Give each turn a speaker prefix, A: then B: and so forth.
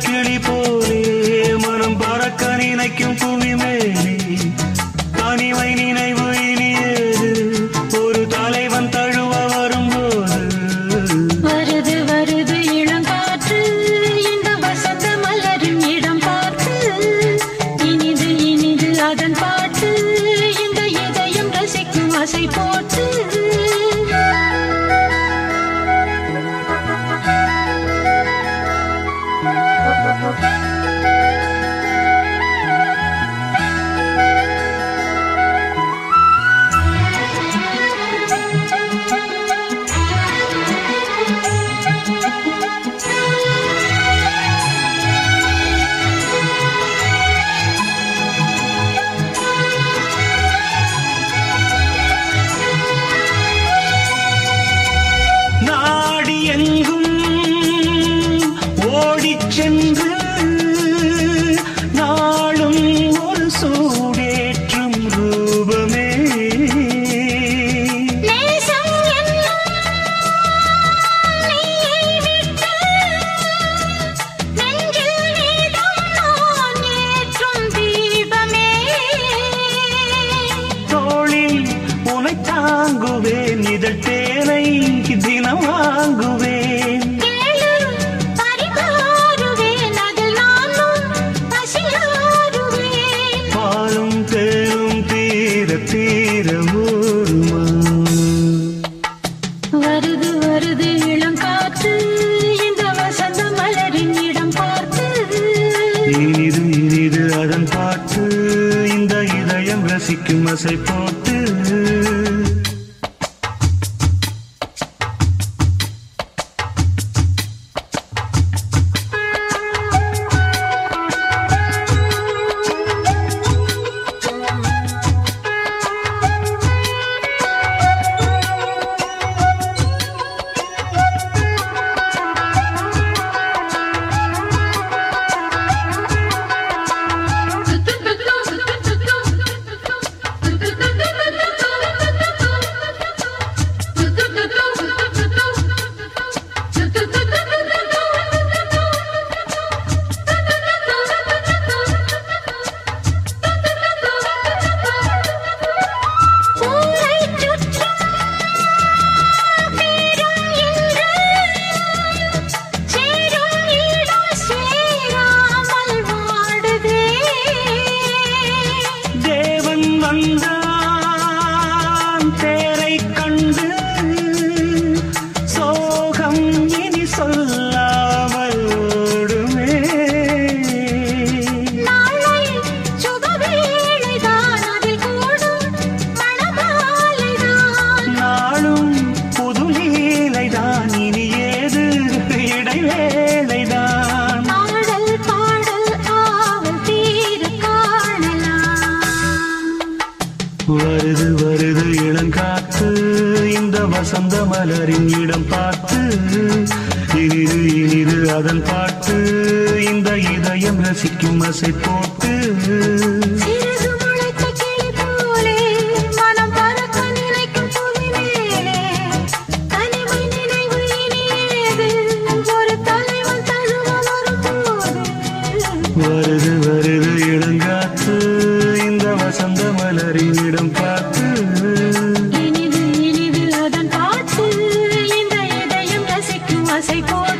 A: கிளி
B: போலே மனம் பறக்க நினைக்கும் புவிமேலே dreams ரசிக்கும் அசை போட்டு
A: வந்த
B: வருது வருது இளங்காத்து இந்த வசந்த மலரின் இடம் பார்த்து இனிது இனிது அதன் பாட்டு. இந்த இதயம் ரசிக்கும் அசை போட்டு அசை போடும்